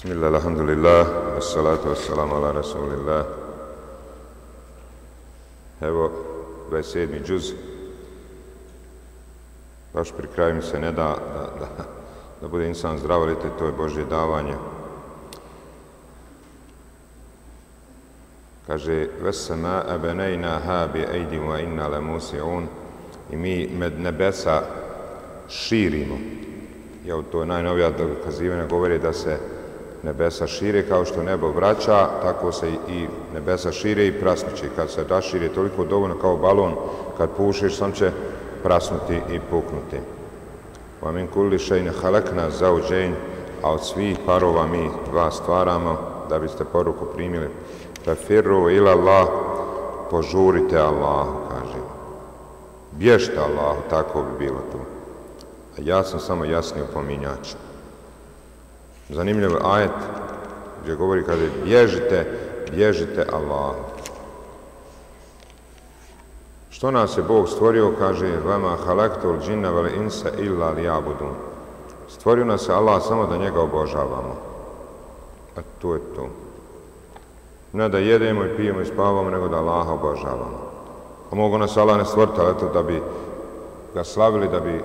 Bismillah, alhamdulillah, wassalatu wassalamu ala rasulillah. Evo, 27. džuz. Baš pri kraju mi se ne da da, da, da bude insan zdrav, ali to je Božje davanje. Kaže, vesama ebenejna ha bi ejdim wa inna le musi'un i mi med nebesa širimo. Ja, to je najnovija dokazivanja, govori da se nebesa šire kao što nebo vraća, tako se i nebesa šire i prasnuće. Kad se rašire toliko dovoljno kao balon, kad pušiš, sam će prasnuti i puknuti. Wa min kulli shay'in khalaqna zawjayn, a od svih parova mi dva stvaramo da biste poruku primili. Fa firru ila Allah, požurite Allah, kaže. Bježte Allah, tako bi bilo tu. A ja sam samo jasni upominjač zanimljiv ajet gdje govori kada bježite, bježite Allah. Što nas je Bog stvorio, kaže vama halaktul džinna vel insa illa li abudun. Stvorio nas je Allah samo da njega obožavamo. A to je to. Ne da jedemo i pijemo i spavamo, nego da Allah obožavamo. A mogu nas Allah ne stvoriti, ali to da bi ga slavili, da bi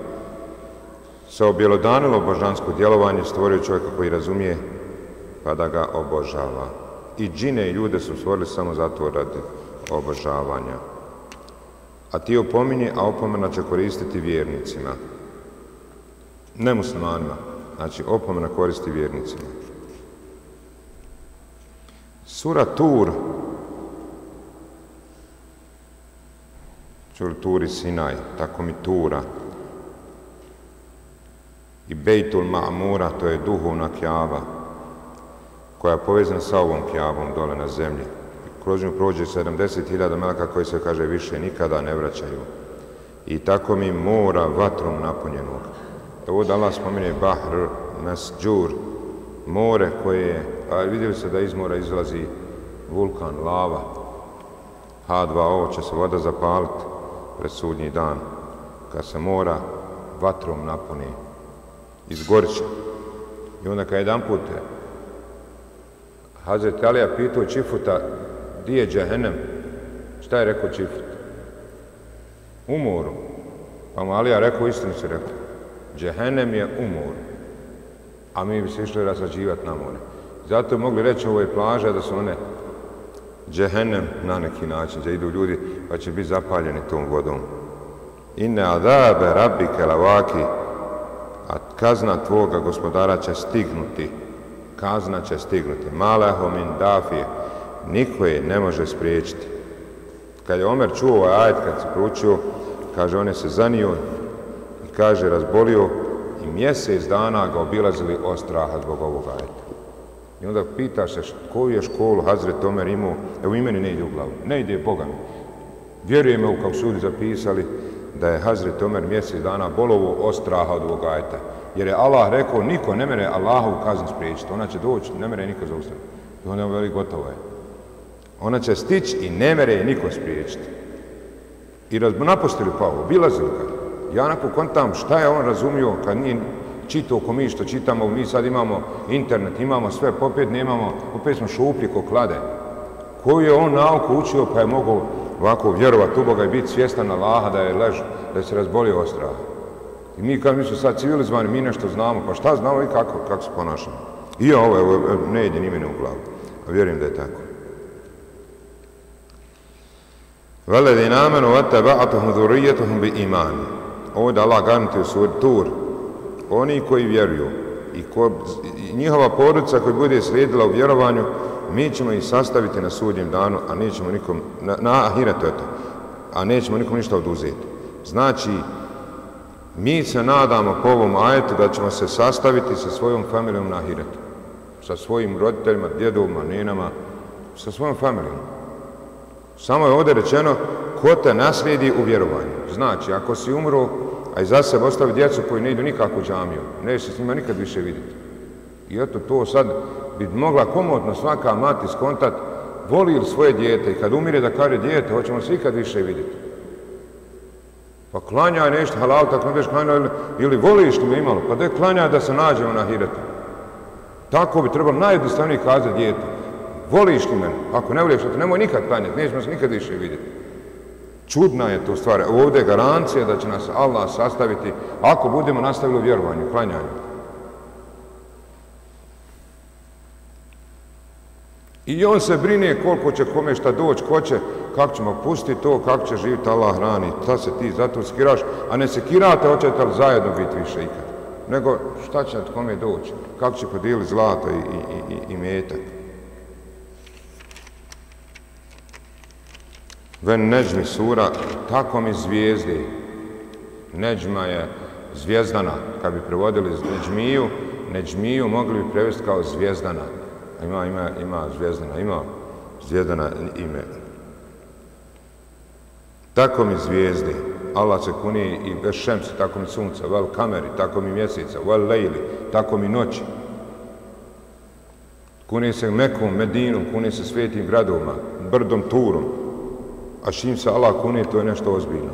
se objelodanilo božansko djelovanje, stvorio čovjeka koji razumije pa da ga obožava. I džine i ljude su stvorili samo zato radi obožavanja. A ti opominje, a opomena će koristiti vjernicima. Ne muslimanima, znači opomena koristi vjernicima. Sura Tur, čuli Turi Sinaj, tako mi Tura, i Bejtul Ma'mura, to je duhovna kjava, koja je povezana sa ovom kjavom dole na zemlji. Kroz nju prođe 70.000 melaka koji se kaže više nikada ne vraćaju. I tako mi mora vatrom napunjenog. Evo da Allah spomine Bahr, Masđur, more koje je, a vidjeli se da iz mora izlazi vulkan, lava, H2O će se voda zapaliti pred sudnji dan, kad se mora vatrom napuniti izgorit će. I onda kad jedan put Hazret Alija pitao Čifuta di je džahenem? šta je rekao Čifut? U moru. Pa mu Alija rekao, istinu se rekao, Džahenem je u moru. A mi bi se išli razrađivati na more. Zato mogli reći ovo je plaža da su one Džehennem na neki način, da idu ljudi pa će biti zapaljeni tom vodom. Inne adabe rabike lavaki a kazna tvoga gospodara će stignuti. Kazna će stignuti. Maleho min dafije. Niko je ne može spriječiti. Kad je Omer čuo ovaj ajet, kad se pručio, kaže, on je se zanio i kaže, razbolio i mjesec dana ga obilazili od straha zbog ovog ajeta. I onda pita se koju je školu Hazret Omer imao, evo imeni ne ide u glavu, ne ide Boga mi. Vjerujem u kao sudi zapisali, da je Hazret Omer mjesec dana bolovo od straha od ovog ajeta. Jer je Allah rekao, niko ne mere Allahovu kaznu spriječiti. Ona će doći, ne mere niko zaustaviti. I onda je veli gotovo je. Ona će stići i ne mere je niko spriječiti. I raz, napustili Pavlo, bilazili ga. Ja nakon kontam šta je on razumio kad nije čitao ko mi što čitamo, mi sad imamo internet, imamo sve, pa popet nemamo, opet smo šuplji ko klade. Koju je on nauku učio pa je mogao ovako vjerovat u Boga i biti svjestan Allaha da je lež, da se razbolio ovaj od straha. I mi kad mi su sad civilizovani, mi nešto znamo, pa šta znamo i kako, kako se ponašamo. I ovo, evo, ne ide ni mene u glavu. A vjerujem da je tako. Veledi namenu vete ba'atuhum dhurijetuhum bi imani. Ovo da Allah garanti u Tur. Oni koji vjeruju i, ko, i njihova porodica koji bude slijedila u vjerovanju, mi ćemo ih sastaviti na sudnjem danu, a nećemo nikom, na, na ahiretu eto, a nećemo nikom ništa oduzeti. Znači, mi se nadamo po ovom ajetu da ćemo se sastaviti sa svojom familijom na ahiretu. Sa svojim roditeljima, djedovima, nenama, sa svojom familijom. Samo je ovdje rečeno ko te naslijedi u vjerovanju. Znači, ako si umro, a iza sebe ostavi djecu koji ne idu nikako u džamiju, ne se s njima nikad više vidjeti. I eto to sad bi mogla komodno svaka mati skontat voli li svoje dijete i kad umire da kaže dijete, hoćemo se ikad više vidjeti. Pa klanjaj nešto halal, tako ne biš klanja ili, ili voliš li me imalo, pa da klanjaj da se nađemo na hiretu. Tako bi trebalo najjednostavnije kazati djetu. Voliš li mene? Ako ne voliš, to nemoj nikad klanjati, nećemo se nikad više vidjeti. Čudna je to stvar. Ovdje je garancija da će nas Allah sastaviti ako budemo nastavili u vjerovanju, klanjanju. I on se brine koliko će kome šta doći, ko će, kako ćemo pustiti to, kako će živjeti Allah hrani. Ta se ti zato skiraš, a ne se kirate, hoćete li zajedno biti više ikad. Nego šta će kome doći, kako će podijeliti zlato i, i, i, i metak. Ven neđmi sura, tako mi zvijezde. Neđma je zvijezdana. Kad bi prevodili neđmiju, neđmiju mogli bi prevesti kao zvijezdana. Ima, ima, ima zvijezdana, ima zvijezdana ime. Tako mi zvijezde. Allah se kuni i bez šemse, tako mi sunca, vel kameri, tako mi mjeseca, vel lejli, tako mi noći. Kuni se Mekom, Medinom, kuni se svetim gradovima, brdom, turom, a šim se Allah kuni, to je nešto ozbiljno.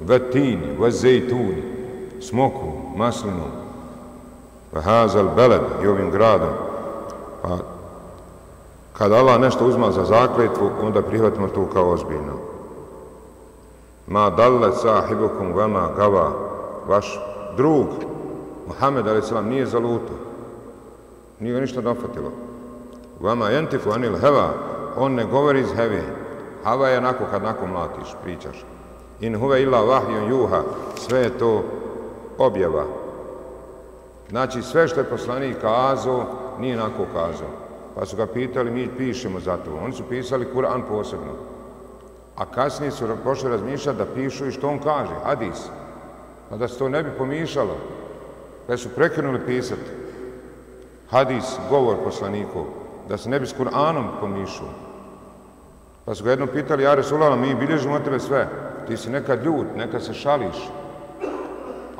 Vetini, vezejtuni, smoku, maslinu, vahazal beled i ovim gradom. Pa, kada Allah nešto uzma za zakletvu, onda prihvatimo to kao ozbiljno. Ma dalle sahibukum vama gava, vaš drug, Muhammed a.s. nije zaluto, nije ga ništa dofatilo. Vama jentifu anil heva, on ne govori iz heve, Hava je onako kad nako mlatiš, pričaš. In huve illa vahjun juha, sve je to objava. Znači sve što je poslanik kazao, nije onako kazao. Pa su ga pitali, mi pišemo za to. Oni su pisali Kur'an posebno. A kasnije su pošli razmišljati da pišu i što on kaže, hadis. Pa da se to ne bi pomišalo. Pa su prekrenuli pisati hadis, govor poslanikov, da se ne bi s Kur'anom pomišao. Pa su ga jednom pitali, ja Resulala, mi bilježimo od tebe sve. Ti si nekad ljud, nekad se šališ.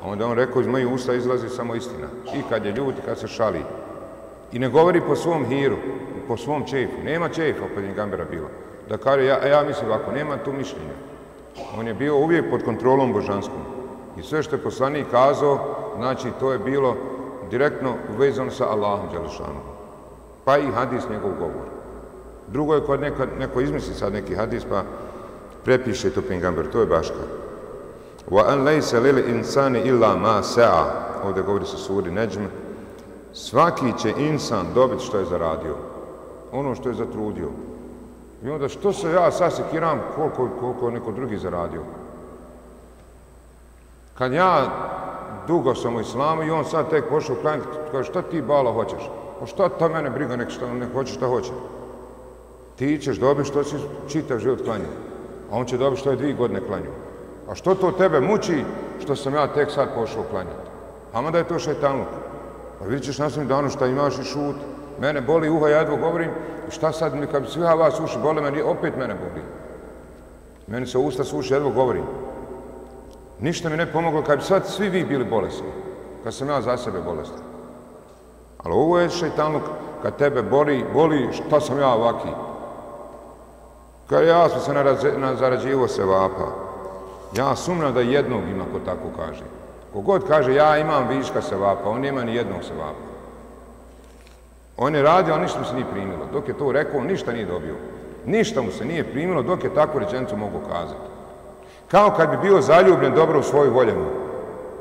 A onda on rekao, iz mojih usta izlazi samo istina. I kad je ljud, kad se šali. I ne govori po svom hiru, po svom čefu. Nema čefa, opet Gambera bilo. Da kaže, ja, ja mislim ovako, nema tu mišljenja. On je bio uvijek pod kontrolom božanskom. I sve što je poslanik kazao, znači to je bilo direktno uvezano sa Allahom Đalešanom. Pa i hadis njegov govor. Drugo je kod neko, neko izmisli sad neki hadis pa prepiše to pingamber, to je baška. Wa an laysa lil insani illa ma sa'a. Ovde govori se suri Neđme, Svaki će insan dobiti što je zaradio. Ono što je zatrudio. I onda što se ja sasekiram kiram koliko, koliko neko drugi zaradio. Kad ja dugo sam u islamu i on sad tek pošao u klanjati, kaže šta ti bala hoćeš? Pa šta ta mene briga, nek šta, nek hoće šta hoće ti ćeš dobiti što si čitav život klanjao. A on će dobiti što je dvije godine klanjao. A što to tebe muči što sam ja tek sad pošao klanjati? A da je to šajtanluk. Pa vidit ćeš na da danu šta imaš i šut. Mene boli uha, ja jedvo govorim. I šta sad mi, kad svi vas uši bole, meni opet mene boli. Meni se usta suši, jedvo govorim. Ništa mi ne pomoglo kad bi sad svi vi bili bolesni. Kad sam ja za sebe bolestan. Ali ovo je šajtanluk, kad tebe boli, boli, šta sam ja ovaki. Kad ja sam se na zarađivo se vapa, ja sumnam da jednog ima ko tako kaže. Kogod kaže ja imam viška sevapa, on nema ni jednog sevapa. On je radio, ali ništa mu se nije primilo. Dok je to rekao, ništa nije dobio. Ništa mu se nije primilo dok je takvu rečenicu mogu kazati. Kao kad bi bio zaljubljen dobro u svoju voljenu.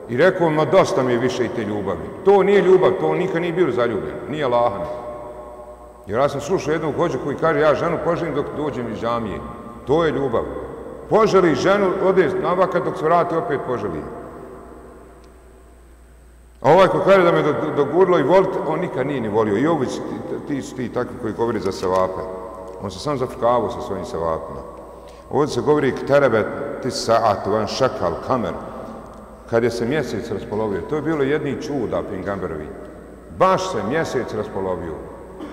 I rekao, ma dosta mi je više i te ljubavi. To nije ljubav, to nikad nije bio zaljubljen. Nije lahan. Jer ja sam slušao jednog hođa koji kaže ja ženu poželim dok dođem iz džamije. To je ljubav. Poželi ženu, ode navaka dok se vrati opet poželi. A ovaj ko kaže da me dogurlo i volite, on nikad nije ni volio. I ovi ti, ti su ti takvi koji govori za sevape. On se sam zafrkavao sa svojim sevapima. Ovdje se govori terebe ti saat, van šakal, kamer. Kad je se mjesec raspolovio, to je bilo jedni čuda Pingamberovi. Baš se mjesec raspolovio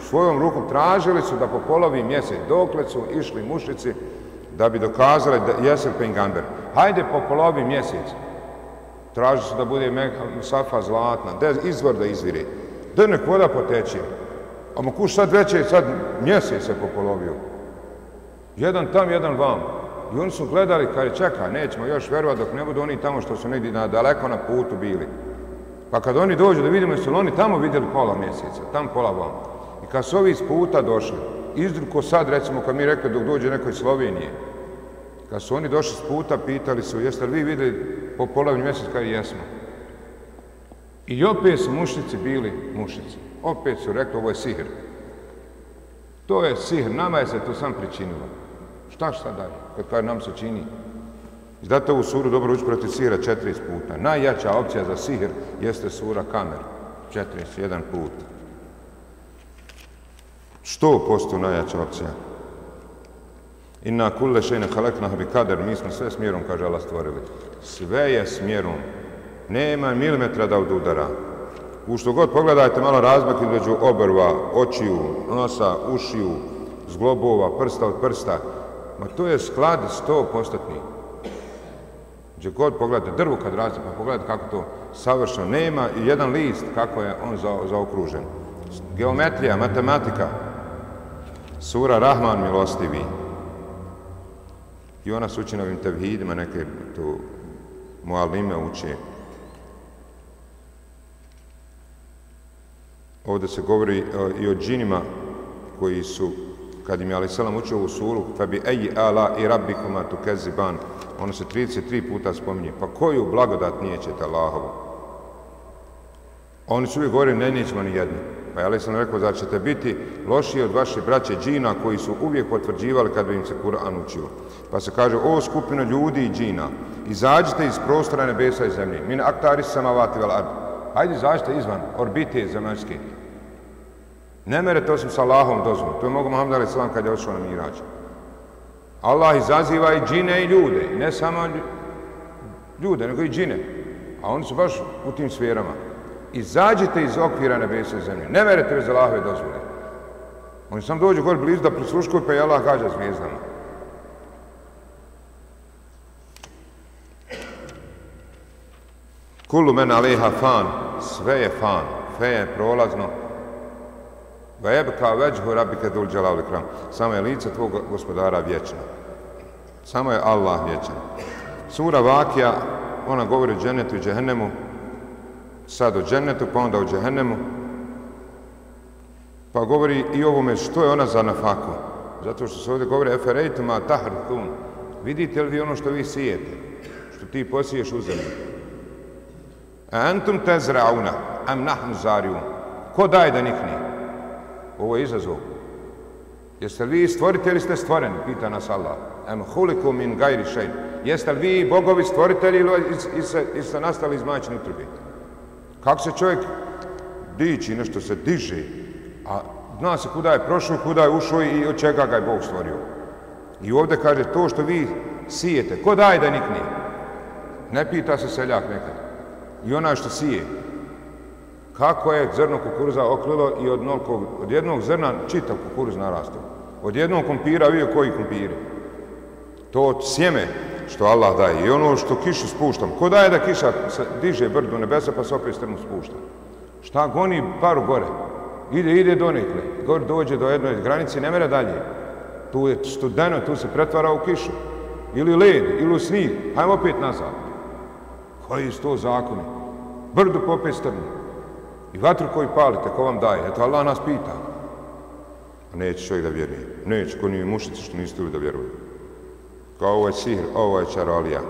svojom rukom tražili su da popolovi mjesec dokle su išli mušici da bi dokazali da jesi Pingamber. Hajde popolovi mjesec. Traži se da bude safa zlatna, da izvor da izviri. Da nek voda poteče. A mu kuš sad veće, sad mjesec se popolovio. Jedan tam, jedan vam. I oni su gledali, kada čeka, nećemo još verovati dok ne budu oni tamo što su negdje na, daleko na putu bili. Pa kad oni dođu da vidimo jesu li oni tamo vidjeli pola mjeseca, tam pola vam. I kad su ovi iz puta došli, izdruko sad recimo kad mi rekli dok dođe neko iz Slovenije, kad su oni došli s puta, pitali su jeste li vi vidjeli po polovni mjesec kada jesmo. I opet su mušnici bili mušnici. Opet su rekli ovo je sihr. To je sihr, nama je se to sam pričinilo. Šta šta dalje? Pa kad kaže nam se čini. Zato ovu suru dobro uči protiv sihra 40 puta. Najjača opcija za sihr jeste sura kamer. 41 put. Što posto najjača opcija? Inna kulle šeine halekna bi kader, mi smo sve smjerom, kaže Allah, stvorili. Sve je smjerom. Nema milimetra da odudara. U što god pogledajte malo razmak između obrva, očiju, nosa, ušiju, zglobova, prsta od prsta. Ma to je sklad sto postatni. Gdje god pogledate drvo kad raste, pa pogledajte kako to savršeno. Nema i jedan list kako je on za, zaokružen. Geometrija, matematika. Sura Rahman milostivi. I ona se uči tevhidima, neke to mualime uče. Ovdje se govori uh, i o džinima koji su, kad im je Ali Salam učio ovu suru, fa bi eji ala i rabbi kuma tu keziban, ono se 33 puta spominje, pa koju blagodat nijećete Allahovu? Oni su uvijek govorili, ne nijećemo ni jednu. Pa je Ali rekao, da ćete biti lošiji od vaše braće džina koji su uvijek potvrđivali kad bi im se Kur'an učio. Pa se kaže, o skupino ljudi i džina, izađite iz prostora nebesa i zemlje, min aktari samavati vel ard. Hajde, izađite izvan orbite zemaljske. Ne merete osim sa Allahom dozvom. To je mogu Muhammed Ali kad je ošao na mirađ. Allah izaziva i džine i ljude. Ne samo ljude, nego i džine. A oni su baš u tim sferama. Izađite iz okvira nebesa i zemlje. Ne verite bez Allahove dozvole. Oni sam dođu gore blizu da prisluškuju pa je Allah gađa zvijezdama. Kullu men aleha fan, sve je fan, fe je prolazno. Ve jebka veđhu rabike dul dželal ikram. Samo je lice tvog gospodara vječno. Samo je Allah vječan. Sura Vakija, ona govori o džennetu i džehennemu, sad o džennetu, pa onda o džehennemu, pa govori i ovome što je ona za nafaku. Zato što se ovdje govori eferejtuma tahrtun. Vidite li vi ono što vi sijete? Što ti posiješ u zemlju? A Antum tezrauna, am nahnu zariun. Ko daje da nikne? Ovo je izazov. Jeste li vi stvoritelji, ste stvoreni, pita nas Allah. Am huliku min gajri šein. Jeste li vi bogovi stvoritelji ili ste nastali iz majčine utrbe? Kako se čovjek diči, nešto se diže, a zna se kuda je prošao, kuda je ušao i od čega ga je Bog stvorio. I ovdje kaže to što vi sijete, ko daje da nikne? Ne pita se seljak nekad i ona što sije. Kako je zrno kukuruza oklilo i od, nolkog, od jednog zrna čitav kukuruz narastao. Od jednog kompira vidio koji kompiri. To sjeme što Allah daje i ono što kišu spuštam. Ko daje da kiša se diže brdu nebesa pa se opet strnu spušta? Šta goni paru gore? Ide, ide do nekle. Gor dođe do jedne granice ne mere dalje. Tu je studeno, tu se pretvara u kišu. Ili led, ili u snijeg. Hajmo opet nazad. Koji su to zakoni? Brdu popet strnu. I vatru koju palite, ko vam daje? Eto, Allah nas pita. A neće čovjek da vjeruje. Neće, ko nije mušice što niste da vjeruje. Kao ovo je sihr, ovo je čarolija.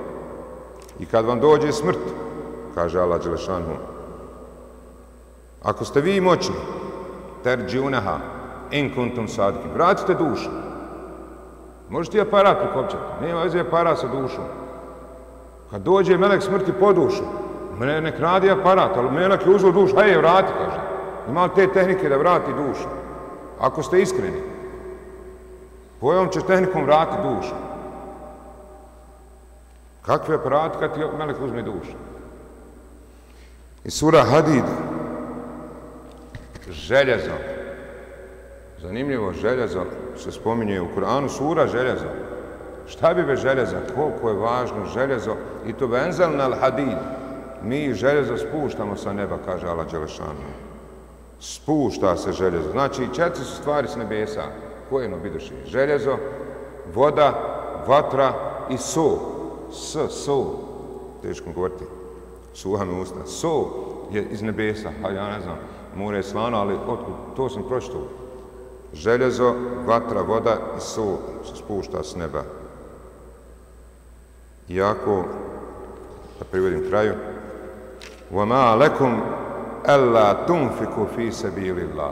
I kad vam dođe smrt, kaže Allah Đelešanu, ako ste vi moćni, ter unaha, in kuntum sadki, vratite dušu. Možete i aparat prikopćati. Nema veze aparat sa dušom. Kad dođe melek smrti po dušu, mene nek radi aparat, ali melek je uzeo dušu, hej, vrati, kaže. Ima te tehnike da vrati dušu. Ako ste iskreni, kojom ćeš tehnikom vrati dušu? Kakve aparat kad ti melek uzme dušu? I sura Hadid, željezo, zanimljivo željezo, se spominje u Kur'anu, sura željezo, Šta bi bez željeza? Koliko je važno željezo? I to benzel na hadid. Mi željezo spuštamo sa neba, kaže Allah Đelešanu. Spušta se željezo. Znači, četiri su stvari s nebesa. Koje no biduši? Željezo, voda, vatra i so S, so. Teško govoriti. Suha mi usta. So. je iz nebesa, a ja ne znam, more je slano, ali otkud, to sam pročitao. Željezo, vatra, voda i sol se spušta s neba. Iako, da privodim kraju, وَمَا لَكُمْ أَلَّا تُنْفِكُ فِي سَبِيلِ اللَّهِ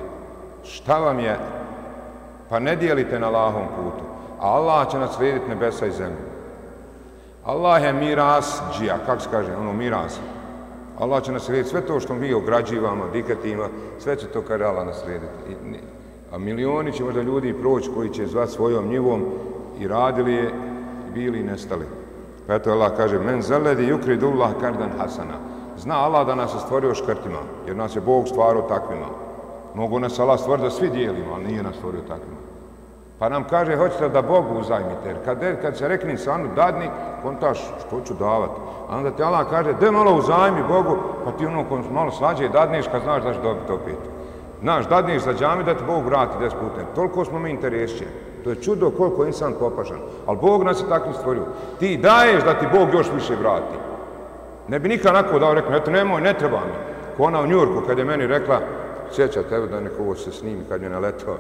Šta vam je? Pa ne dijelite na lahom putu. A Allah će naslijediti nebesa i zemlju. Allah je miras džija, kako se kaže, ono miras. Allah će naslijediti sve to što mi ograđivamo, dikatima, sve će to kada Allah naslijediti. A milioni će možda ljudi proći koji će zvat svojom njivom i radili je, bili i nestali. Pa eto Allah kaže, men zaledi yukridullah kardan hasana. Zna Allah da nas je stvorio škrtima, jer nas je Bog stvarao takvima. Mogu nas Allah stvoriti da svi dijelimo, ali nije nas stvorio takvima. Pa nam kaže, hoćete da Bogu uzajmite, jer kad, kad se rekne insanu dadni, kontaš što ću davati. A onda ti Allah kaže, de malo uzajmi Bogu, pa ti ono kom malo slađe dadneš kad znaš da će dobiti opet. Znaš, dadneš za džami da ti Bog vrati des putem. Toliko smo mi interesće. To je čudo koliko insan popašan. Ali Bog nas je takvim stvorio. Ti daješ da ti Bog još više vrati. Ne bi nikad nako dao, rekao, eto nemoj, ne treba mi. Ko ona u Njurku, kad je meni rekla, sjećate, evo da neko ovo se snimi kad je naletao,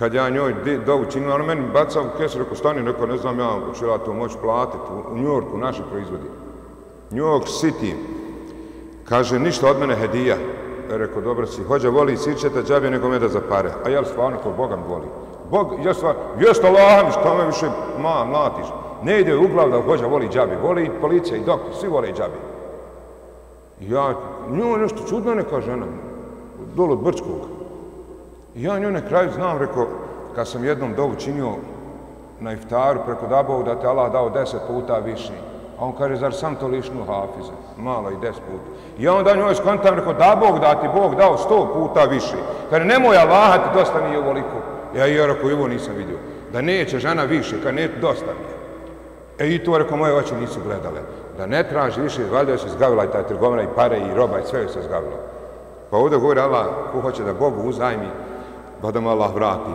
kad ja njoj dovu činila, ona meni bacao u kesu, rekao, stani, rekao, ne znam ja, ću ja to moći platiti u, New Yorku, naši proizvodi. New York City, kaže, ništa od mene hedija. Rekao, dobro si, hođa voli sirčeta džabe nego meda za pare. A jel stvarno ko Boga voli? Bog, ja stvarno, jeste Allah, što me više ma, mlatiš? Ne ide u glav da hođa voli džabe. Voli i policija i doktor, svi vole džabe. Ja, njoj nešto čudno neka žena, dolo od Brčkog. I ja nju na kraju znam, rekao, kad sam jednom dovu činio na iftaru preko Dabovu, da te Allah dao deset puta više. A on kaže, zar sam to lišnu hafize? Malo i deset puta. I onda njoj skontam, rekao, da Bog da ti Bog dao sto puta više. Kaže, nemoj Allah, ti dosta nije ovoliko. Ja i ja rekao, ovo nisam vidio. Da neće žena više, kad ne, dosta mi je. E i to, rekao, moje oči nisu gledale. Da ne traži više, valjda se zgavila i ta trgovina i pare i roba i sve se zgavilo. Pa ovdje govori Allah, ko hoće da Bogu uzajmi, pa da mu Allah vrati.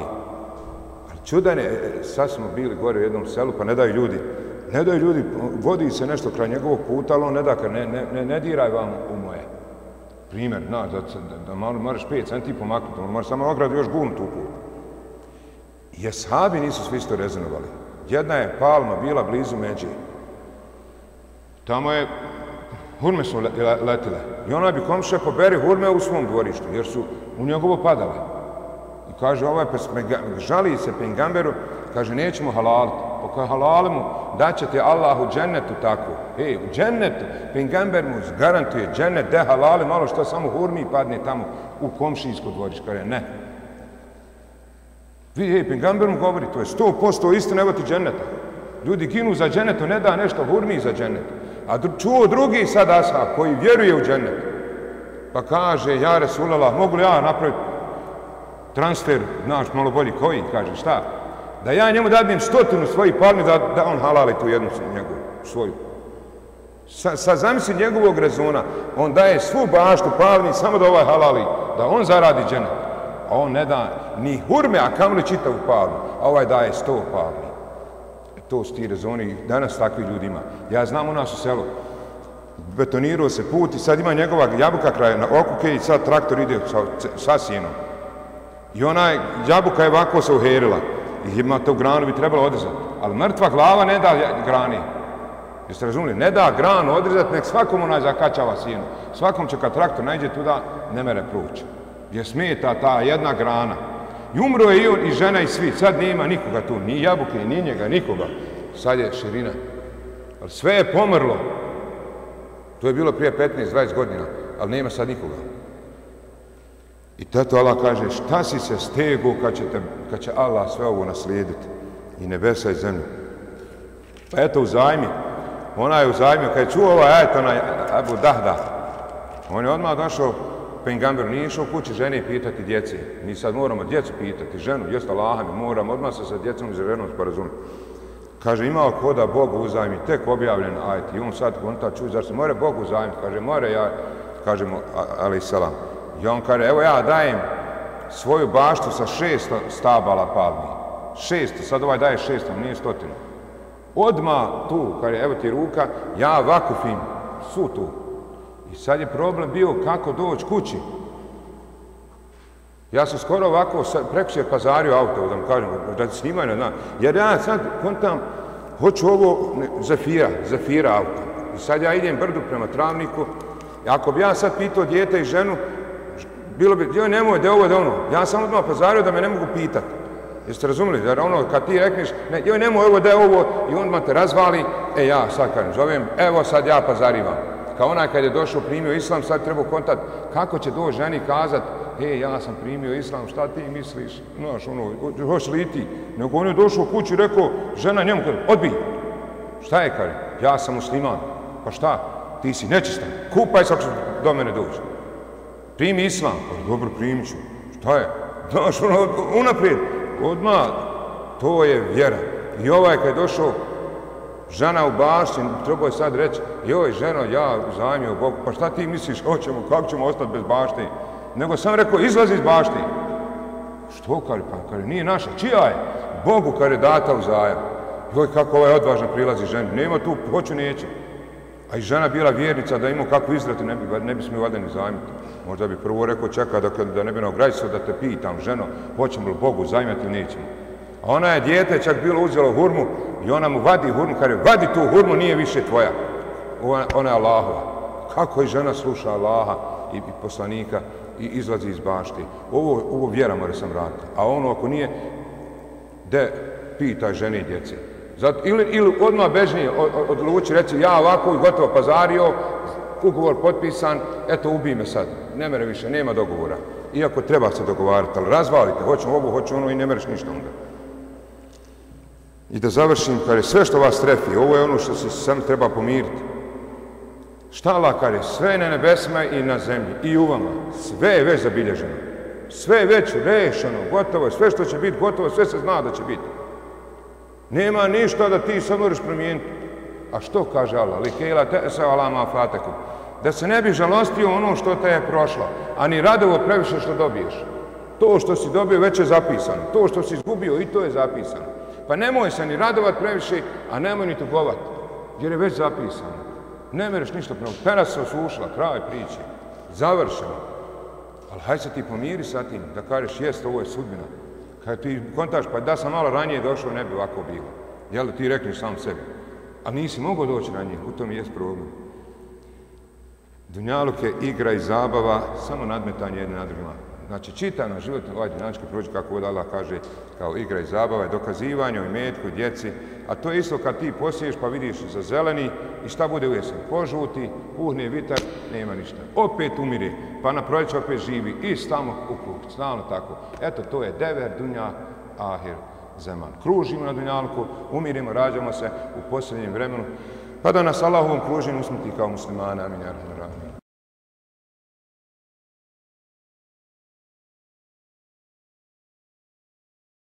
Ali čudan je, e, e, sad smo bili gore u jednom selu, pa ne daju ljudi, ne daju ljudi, vodi se nešto kraj njegovog puta, ali on ne da, ne, ne, ne, ne diraj vam u moje. Primjer, na, da, da, da malo moraš 5 centi pomaknuti, on samo ogradu još gurnuti tu put. I ashabi nisu svi isto rezonovali. Jedna je palma bila blizu međe. Tamo je hurme su letile. I ona bi komša poberi hurme u svom dvorištu, jer su u njegovo padale. I kaže, ovaj pes, žali se pengamberu, kaže, nećemo halaliti. Pa kaže, halal mu, daćete Allah u džennetu tako. Ej, u džennetu, pengamber mu garantuje džennet, de halal, malo što samo hurmi padne tamo u komšijsko dvorište. Kaže, ne. Vi, ej, pengamber mu govori, to je sto posto istina, evo ti dženneta. Ljudi ginu za džennetu, ne da nešto hurmi za džennetu. A čuo drugi sad asa koji vjeruje u džennet. Pa kaže, ja Resulallah, mogu li ja napraviti transfer, znaš, malo bolji koji, kaže, šta? Da ja njemu dadim stotinu svojih palmi da, da on halali tu jednu njegovu, svoju. Sa, sa zamisli njegovog rezona, on daje svu baštu palmi samo da ovaj halali, da on zaradi džene. A on ne da ni hurme, a kamli čitavu palmu, a ovaj daje sto palmi to su ti rezoni, danas takvi ljudi ima. Ja znam u nas u selu, betonirao se put i sad ima njegova jabuka kraja na okuke i sad traktor ide sa, sa sjenom. I onaj jabuka je ovako se uherila. I ima to granu bi trebalo odrezati. Ali mrtva glava ne da grani. Jeste razumili? Ne da granu odrezati, nek svakom onaj zakačava sjenu. Svakom će kad traktor najde tuda, ne mere proći. Gdje smeta ta jedna grana. I umro je i on, i žena, i svi. Sad nema nikoga tu, ni jabuke, ni njega, nikoga. Sad je širina. Ali sve je pomrlo. To je bilo prije 15-20 godina, ali nema sad nikoga. I tato Allah kaže, šta si se stegu kad će, te, kad će Allah sve ovo naslijediti? I nebesa i zemlju. Pa eto u zajmi. Ona je u zajmi, kad je čuo ovaj ajet, ona Abu Dahda. On je odmah došao Pengamber nije išao kući žene pitati djece. Mi sad moramo djecu pitati, ženu, jeste Allah, mi moramo odmah se sa djecom i ženom sporazumiti. Kaže, imao ko da Bog uzajmi, tek objavljen ajet. I on sad, on ta čuje, zar se more Bog uzajmiti? Kaže, more ja, kažemo, ali salam. I on kaže, evo ja dajem svoju baštu sa šest stabala palmi. 600, sad ovaj daje 600, nije stotinu. Odma tu, kaže, evo ti ruka, ja vakufim, su tu. I sad je problem bio kako doći kući. Ja sam skoro ovako preko se pazario auto, da mu kažem, da snimaju na Jer ja sad kontam, hoću ovo Zafira, Zafira auto. I sad ja idem brdu prema travniku. I ako bi ja sad pitao djete i ženu, bilo bi, joj nemoj, da ovo, da ono. Ja sam odmah pazario da me ne mogu pitati. Jeste razumeli? Jer ono, kad ti rekneš, ne, joj nemoj ovo, da ovo, i on te razvali, e ja sad kažem, zovem, evo sad ja pazarivam. Kao onaj kad je došao, primio islam, sad treba kontakt, kako će doći ženi kazat, e, ja sam primio islam, šta ti misliš? Znaš, ono, hoš li ti? Nego on je došao u kuću i rekao, žena njemu, kaže, odbi. Šta je, kaže? Ja sam musliman. Pa šta? Ti si nečistan. Kupaj se ako do mene dođe. Primi islam. Pa dobro, primit ću. Šta je? Znaš, ono, unaprijed. Odmah, to je vjera. I ovaj kad je došao, žena u bašti, trebao je sad reći, joj, ženo, ja zajmio Bogu, pa šta ti misliš, hoćemo, kako ćemo ostati bez bašti? Nego sam rekao, izlazi iz bašti. Što, kare, pa, kare, nije naša, čija je? Bogu, kare, data u zajam. Joj, kako ovaj odvažan prilazi ženi, nema tu, hoću, neću. A i žena bila vjernica da ima kakvu izrati, ne bi, ne bi smio valjda ni zajmiti. Možda bi prvo rekao, čeka da, da ne bi na ograjstvo da te pitam, ženo, hoćemo li Bogu zajmati ili nećemo. A ona je djete čak bilo uzelo hurmu i ona mu vadi hurmu, kaže, vadi tu hurmu, nije više tvoja. Ona, ona je Allahova. Kako je žena sluša Allaha i, i poslanika i izlazi iz bašti. Ovo, ovo vjera mora sam vratiti. A ono ako nije, de pita žene i djece. Zato, ili, ili odmah bežni odluči, reći ja ovako i gotovo pazario, ugovor potpisan, eto ubi me sad. Ne mere više, nema dogovora. Iako treba se dogovarati, ali razvalite, hoćemo ovo, hoćemo ono i ne mereš ništa onda. I da završim, kare, sve što vas trefi, ovo je ono što se sam treba pomiriti. Šta Allah kare, sve na nebesima i na zemlji, i u vama, sve je već zabilježeno. Sve je već rešeno, gotovo, sve što će biti gotovo, sve se zna da će biti. Nema ništa da ti sad moraš promijeniti. A što kaže Allah? Likejla te se alama fateku. Da se ne bi žalostio ono što te je prošlo, a ni radovo previše što dobiješ. To što si dobio već je zapisano. To što si izgubio i to je zapisano. Pa nemoj se ni radovat previše, a nemoj ni tugovat. Jer je već zapisano. Ne mereš ništa prema. Pera se osušila, kraj priče. Završeno. Ali hajde se ti pomiri sa tim, da kažeš, jest, ovo je sudbina. Kada ti kontaš, pa da sam malo ranije došao, ne bi ovako bilo. Jel ti rekneš sam sebi. A nisi mogao doći ranije, u tom jest problem. Dunjaluk je igra i zabava, samo nadmetanje jedne na drugima. Znači, čita na život, ovaj dinamički prođe, kako god Allah kaže, kao igra i zabava, dokazivanje i metku, djeci, a to je isto kad ti posiješ pa vidiš za zeleni i šta bude u jesen? Požuti, puhne vitar, nema ništa. Opet umire, pa na proljeće opet živi i stalno u krug, stalno tako. Eto, to je dever, dunja, ahir, zeman. Kružimo na dunjalku, umirimo, rađamo se u posljednjem vremenu, pa da nas Allahovom kruženju usmrti kao muslimana, Amin. Amin.